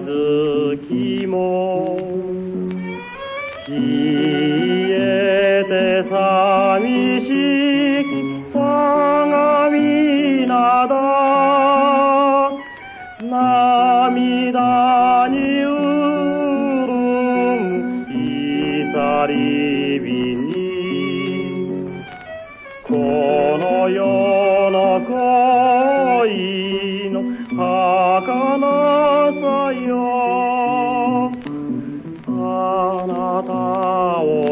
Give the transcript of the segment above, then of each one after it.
月も消えて寂しき相模灘涙にうるん浸り火にこの世の恋の儚よ。あなたを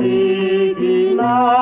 Filipina.